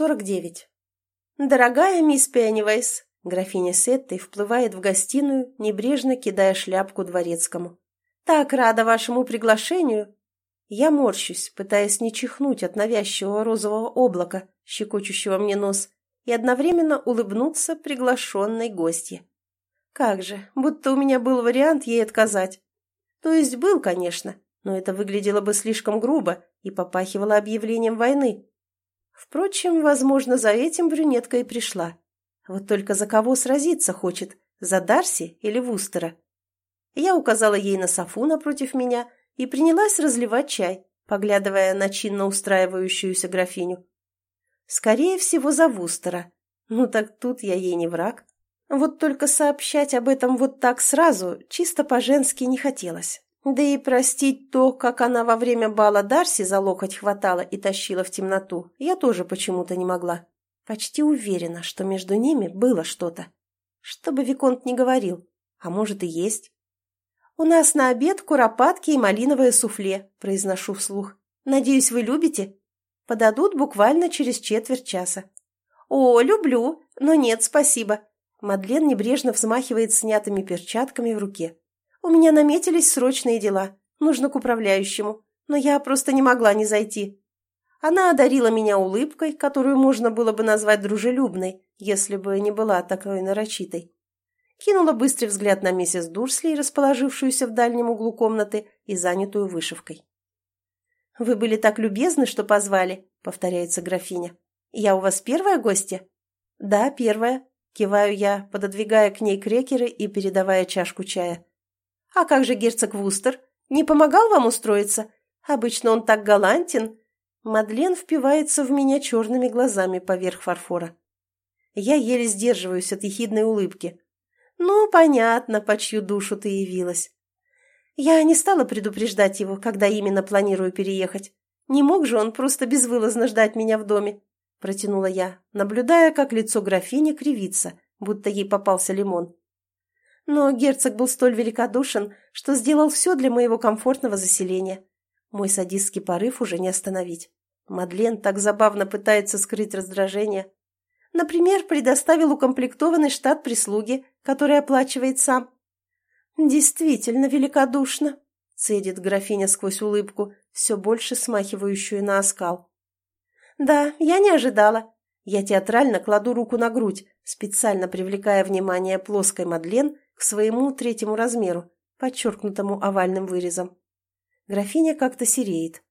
49. «Дорогая мисс Пеннивайс», графиня Сеттой вплывает в гостиную, небрежно кидая шляпку дворецкому. «Так рада вашему приглашению!» Я морщусь, пытаясь не чихнуть от навязчивого розового облака, щекочущего мне нос, и одновременно улыбнуться приглашенной гостье. Как же, будто у меня был вариант ей отказать. То есть был, конечно, но это выглядело бы слишком грубо и попахивало объявлением войны. Впрочем, возможно, за этим брюнетка и пришла. Вот только за кого сразиться хочет, за Дарси или Вустера? Я указала ей на софу напротив меня и принялась разливать чай, поглядывая на чинно устраивающуюся графиню. Скорее всего, за Вустера. Ну так тут я ей не враг. Вот только сообщать об этом вот так сразу чисто по-женски не хотелось. Да и простить то, как она во время бала Дарси за локоть хватала и тащила в темноту, я тоже почему-то не могла. Почти уверена, что между ними было что-то. Что бы Виконт не говорил, а может и есть. «У нас на обед куропатки и малиновое суфле», – произношу вслух. «Надеюсь, вы любите?» Подадут буквально через четверть часа. «О, люблю, но нет, спасибо». Мадлен небрежно взмахивает снятыми перчатками в руке. У меня наметились срочные дела. Нужно к управляющему. Но я просто не могла не зайти. Она одарила меня улыбкой, которую можно было бы назвать дружелюбной, если бы не была такой нарочитой. Кинула быстрый взгляд на миссис Дурсли, расположившуюся в дальнем углу комнаты и занятую вышивкой. «Вы были так любезны, что позвали», — повторяется графиня. «Я у вас первая гостья?» «Да, первая», — киваю я, пододвигая к ней крекеры и передавая чашку чая. «А как же герцог Вустер? Не помогал вам устроиться? Обычно он так галантен». Мадлен впивается в меня черными глазами поверх фарфора. Я еле сдерживаюсь от ехидной улыбки. «Ну, понятно, по чью душу ты явилась». Я не стала предупреждать его, когда именно планирую переехать. Не мог же он просто безвылазно ждать меня в доме, протянула я, наблюдая, как лицо графини кривится, будто ей попался лимон. Но герцог был столь великодушен, что сделал все для моего комфортного заселения. Мой садистский порыв уже не остановить. Мадлен так забавно пытается скрыть раздражение. Например, предоставил укомплектованный штат прислуги, который оплачивает сам. «Действительно великодушно», — цедит графиня сквозь улыбку, все больше смахивающую на оскал. «Да, я не ожидала». Я театрально кладу руку на грудь, специально привлекая внимание плоской Мадлен к своему третьему размеру, подчеркнутому овальным вырезом. Графиня как-то сереет.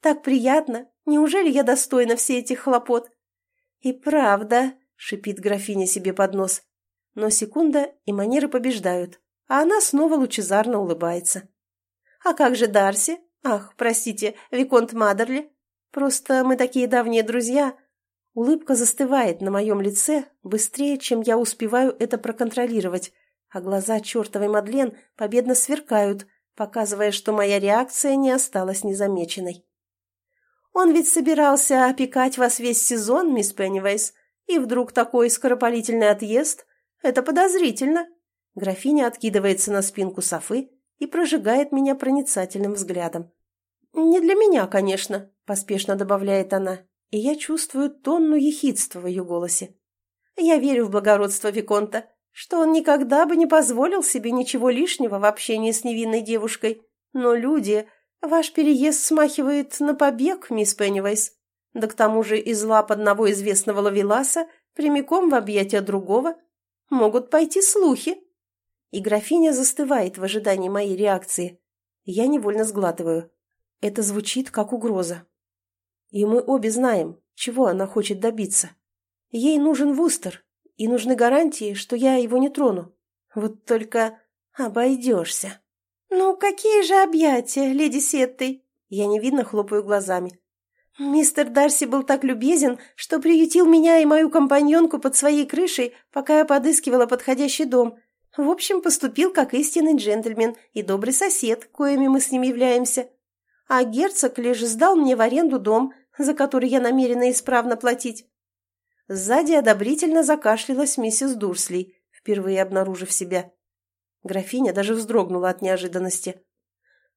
«Так приятно! Неужели я достойна все этих хлопот?» «И правда!» — шипит графиня себе под нос. Но секунда, и манеры побеждают, а она снова лучезарно улыбается. «А как же Дарси? Ах, простите, Виконт Мадерли? Просто мы такие давние друзья!» Улыбка застывает на моем лице быстрее, чем я успеваю это проконтролировать, а глаза чертовой Мадлен победно сверкают, показывая, что моя реакция не осталась незамеченной. «Он ведь собирался опекать вас весь сезон, мисс Пеннивайс, и вдруг такой скоропалительный отъезд? Это подозрительно!» Графиня откидывается на спинку софы и прожигает меня проницательным взглядом. «Не для меня, конечно», — поспешно добавляет она, и я чувствую тонну ехидства в ее голосе. «Я верю в благородство Виконта что он никогда бы не позволил себе ничего лишнего в общении с невинной девушкой. Но люди... Ваш переезд смахивает на побег, мисс Пеннивайс. Да к тому же из лап одного известного лавеласа прямиком в объятия другого могут пойти слухи. И графиня застывает в ожидании моей реакции. Я невольно сглатываю. Это звучит как угроза. И мы обе знаем, чего она хочет добиться. Ей нужен Вустер, и нужны гарантии, что я его не трону. Вот только обойдешься. «Ну, какие же объятия, леди Сеттой?» Я невинно хлопаю глазами. «Мистер Дарси был так любезен, что приютил меня и мою компаньонку под своей крышей, пока я подыскивала подходящий дом. В общем, поступил как истинный джентльмен и добрый сосед, коими мы с ним являемся. А герцог лишь сдал мне в аренду дом, за который я намерена исправно платить. Сзади одобрительно закашлялась миссис Дурсли, впервые обнаружив себя. Графиня даже вздрогнула от неожиданности.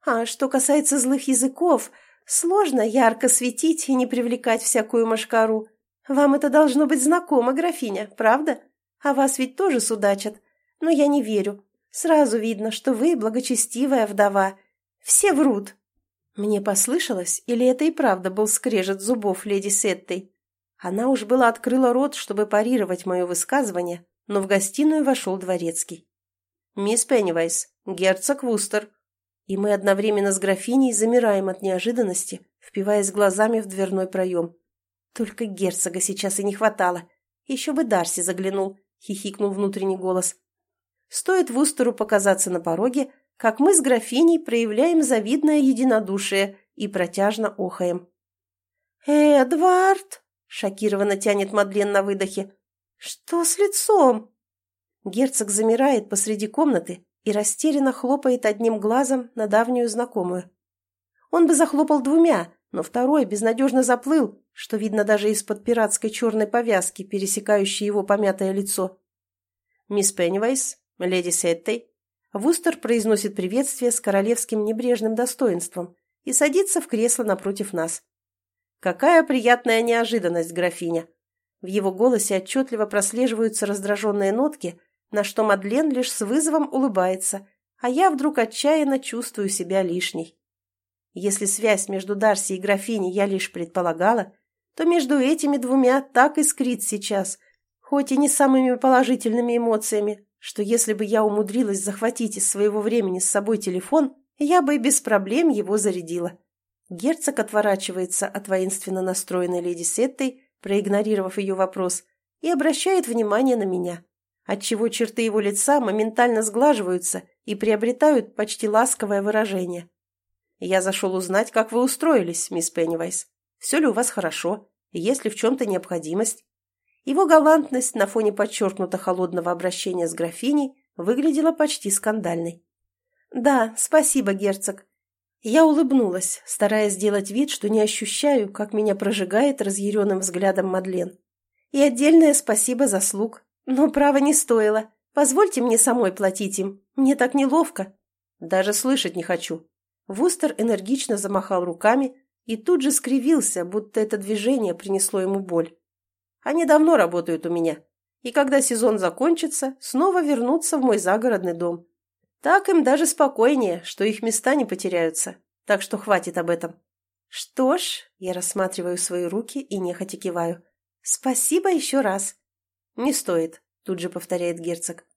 А что касается злых языков, сложно ярко светить и не привлекать всякую машкару. Вам это должно быть знакомо, графиня, правда? А вас ведь тоже судачат. Но я не верю. Сразу видно, что вы благочестивая вдова. Все врут. Мне послышалось, или это и правда был скрежет зубов леди Сеттой? Она уж была открыла рот, чтобы парировать мое высказывание, но в гостиную вошел дворецкий. «Мисс Пеннивайс, герцог Вустер». И мы одновременно с графиней замираем от неожиданности, впиваясь глазами в дверной проем. Только герцога сейчас и не хватало. Еще бы Дарси заглянул, хихикнул внутренний голос. Стоит Вустеру показаться на пороге, как мы с графиней проявляем завидное единодушие и протяжно охаем. «Эдвард!» — шокированно тянет Мадлен на выдохе. «Что с лицом?» Герцог замирает посреди комнаты и растерянно хлопает одним глазом на давнюю знакомую. Он бы захлопал двумя, но второй безнадежно заплыл, что видно даже из-под пиратской черной повязки, пересекающей его помятое лицо. «Мисс Пеннивайс, леди Сеттой». Вустер произносит приветствие с королевским небрежным достоинством и садится в кресло напротив нас. «Какая приятная неожиданность, графиня!» В его голосе отчетливо прослеживаются раздраженные нотки, на что Мадлен лишь с вызовом улыбается, а я вдруг отчаянно чувствую себя лишней. Если связь между Дарси и графиней я лишь предполагала, то между этими двумя так искрит сейчас, хоть и не самыми положительными эмоциями, что если бы я умудрилась захватить из своего времени с собой телефон, я бы без проблем его зарядила. Герцог отворачивается от воинственно настроенной леди Сеттой, проигнорировав ее вопрос, и обращает внимание на меня отчего черты его лица моментально сглаживаются и приобретают почти ласковое выражение. «Я зашел узнать, как вы устроились, мисс Пеннивайс. Все ли у вас хорошо? Есть ли в чем-то необходимость?» Его галантность на фоне подчеркнуто холодного обращения с графиней выглядела почти скандальной. «Да, спасибо, герцог». Я улыбнулась, стараясь сделать вид, что не ощущаю, как меня прожигает разъяренным взглядом Мадлен. И отдельное спасибо за слуг, «Но право не стоило. Позвольте мне самой платить им. Мне так неловко». «Даже слышать не хочу». Вустер энергично замахал руками и тут же скривился, будто это движение принесло ему боль. «Они давно работают у меня, и когда сезон закончится, снова вернутся в мой загородный дом. Так им даже спокойнее, что их места не потеряются, так что хватит об этом». «Что ж», — я рассматриваю свои руки и нехотя киваю, — «спасибо еще раз. «Не стоит», — тут же повторяет герцог.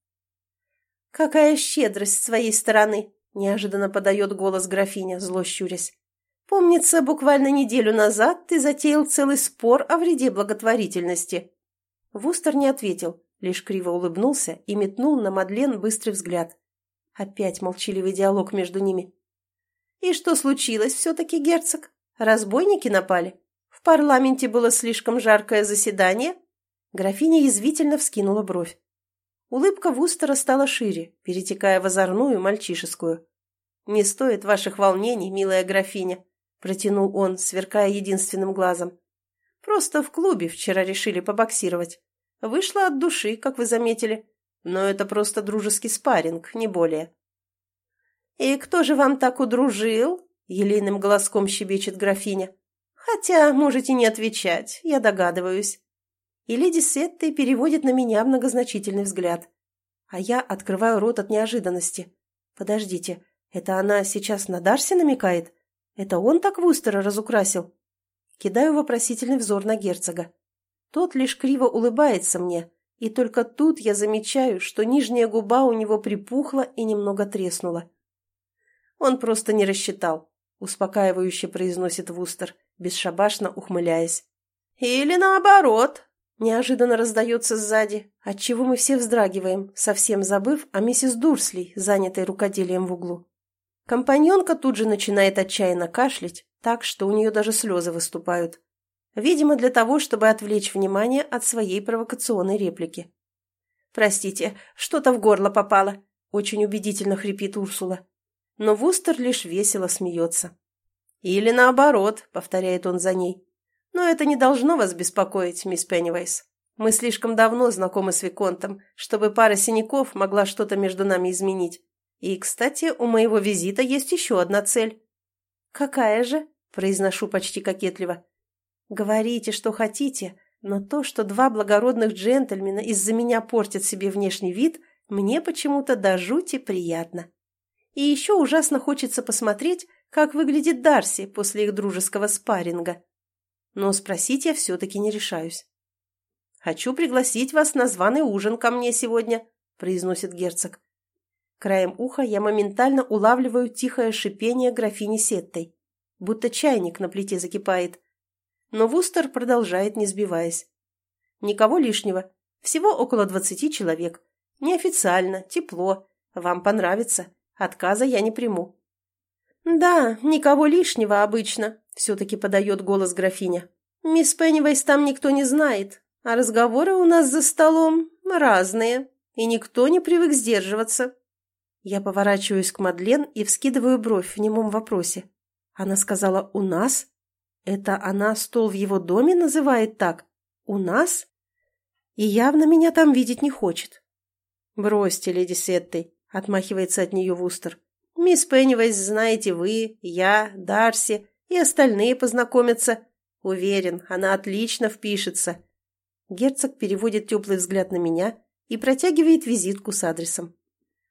«Какая щедрость с своей стороны!» — неожиданно подает голос графиня, зло щурясь. «Помнится, буквально неделю назад ты затеял целый спор о вреде благотворительности». Вустер не ответил, лишь криво улыбнулся и метнул на Мадлен быстрый взгляд. Опять молчаливый диалог между ними. «И что случилось все-таки, герцог? Разбойники напали? В парламенте было слишком жаркое заседание?» Графиня язвительно вскинула бровь. Улыбка Вустера стала шире, перетекая в озорную мальчишескую. «Не стоит ваших волнений, милая графиня», — протянул он, сверкая единственным глазом. «Просто в клубе вчера решили побоксировать. Вышла от души, как вы заметили. Но это просто дружеский спарринг, не более». «И кто же вам так удружил?» — елейным голоском щебечет графиня. «Хотя можете не отвечать, я догадываюсь и леди Сеттой переводит на меня многозначительный взгляд. А я открываю рот от неожиданности. Подождите, это она сейчас на Дарси намекает? Это он так Вустера разукрасил? Кидаю вопросительный взор на герцога. Тот лишь криво улыбается мне, и только тут я замечаю, что нижняя губа у него припухла и немного треснула. Он просто не рассчитал, успокаивающе произносит Вустер, бесшабашно ухмыляясь. Или наоборот, Неожиданно раздается сзади, отчего мы все вздрагиваем, совсем забыв о миссис Дурсли, занятой рукоделием в углу. Компаньонка тут же начинает отчаянно кашлять, так, что у нее даже слезы выступают. Видимо, для того, чтобы отвлечь внимание от своей провокационной реплики. «Простите, что-то в горло попало», — очень убедительно хрипит Урсула. Но Вустер лишь весело смеется. «Или наоборот», — повторяет он за ней. Но это не должно вас беспокоить, мисс Пеннивайс. Мы слишком давно знакомы с Виконтом, чтобы пара синяков могла что-то между нами изменить. И, кстати, у моего визита есть еще одна цель». «Какая же?» – произношу почти кокетливо. «Говорите, что хотите, Но то, что два благородных джентльмена из-за меня портят себе внешний вид, мне почему-то до жути приятно. И еще ужасно хочется посмотреть, как выглядит Дарси после их дружеского спарринга. Но спросить я все-таки не решаюсь. «Хочу пригласить вас на званый ужин ко мне сегодня», — произносит герцог. Краем уха я моментально улавливаю тихое шипение графини Сеттой, будто чайник на плите закипает. Но Вустер продолжает, не сбиваясь. «Никого лишнего. Всего около двадцати человек. Неофициально, тепло. Вам понравится. Отказа я не приму». «Да, никого лишнего обычно», — все-таки подает голос графиня. «Мисс Пеннивейс там никто не знает, а разговоры у нас за столом разные, и никто не привык сдерживаться». Я поворачиваюсь к Мадлен и вскидываю бровь в немом вопросе. Она сказала «у нас»? Это она стол в его доме называет так? «У нас?» И явно меня там видеть не хочет. «Бросьте, леди Сеттой», — отмахивается от нее Вустер. «Мисс Пеннивайз знаете вы, я, Дарси и остальные познакомятся. Уверен, она отлично впишется». Герцог переводит теплый взгляд на меня и протягивает визитку с адресом.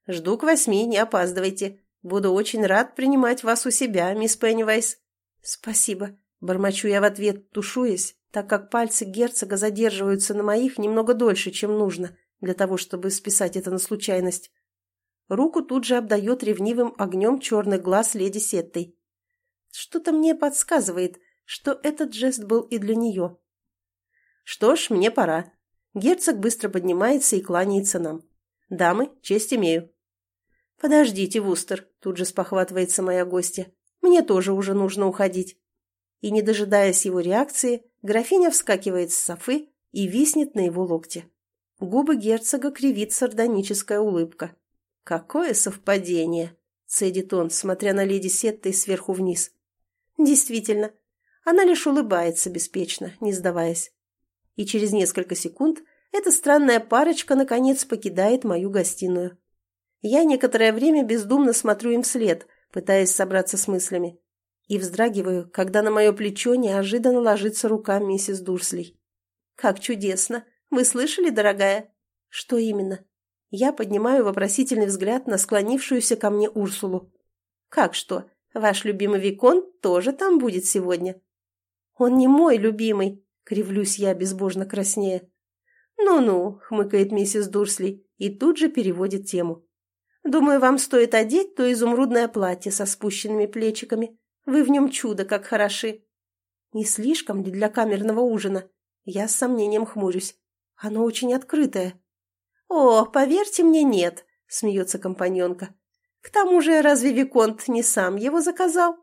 «Жду к восьми, не опаздывайте. Буду очень рад принимать вас у себя, мисс Пеннивайз». «Спасибо», — бормочу я в ответ, тушуясь, так как пальцы герцога задерживаются на моих немного дольше, чем нужно, для того, чтобы списать это на случайность. Руку тут же обдает ревнивым огнем черный глаз леди Сеттой. Что-то мне подсказывает, что этот жест был и для нее. Что ж, мне пора. Герцог быстро поднимается и кланяется нам. Дамы, честь имею. «Подождите, Вустер», — тут же спохватывается моя гостья. «Мне тоже уже нужно уходить». И, не дожидаясь его реакции, графиня вскакивает с софы и виснет на его локте. Губы герцога кривит сардоническая улыбка. «Какое совпадение!» — цедит он, смотря на леди Сеттой сверху вниз. «Действительно, она лишь улыбается беспечно, не сдаваясь. И через несколько секунд эта странная парочка наконец покидает мою гостиную. Я некоторое время бездумно смотрю им вслед, пытаясь собраться с мыслями. И вздрагиваю, когда на мое плечо неожиданно ложится рука миссис Дурслей. «Как чудесно! Вы слышали, дорогая?» «Что именно?» Я поднимаю вопросительный взгляд на склонившуюся ко мне Урсулу. «Как что? Ваш любимый Викон тоже там будет сегодня?» «Он не мой любимый», — кривлюсь я, безбожно краснея. «Ну-ну», — хмыкает миссис Дурсли и тут же переводит тему. Думаю, вам стоит одеть то изумрудное платье со спущенными плечиками. Вы в нем чудо, как хороши. Не слишком ли для камерного ужина? Я с сомнением хмурюсь. Оно очень открытое. О, поверьте мне, нет, смеется компаньонка. К тому же, разве Виконт не сам его заказал?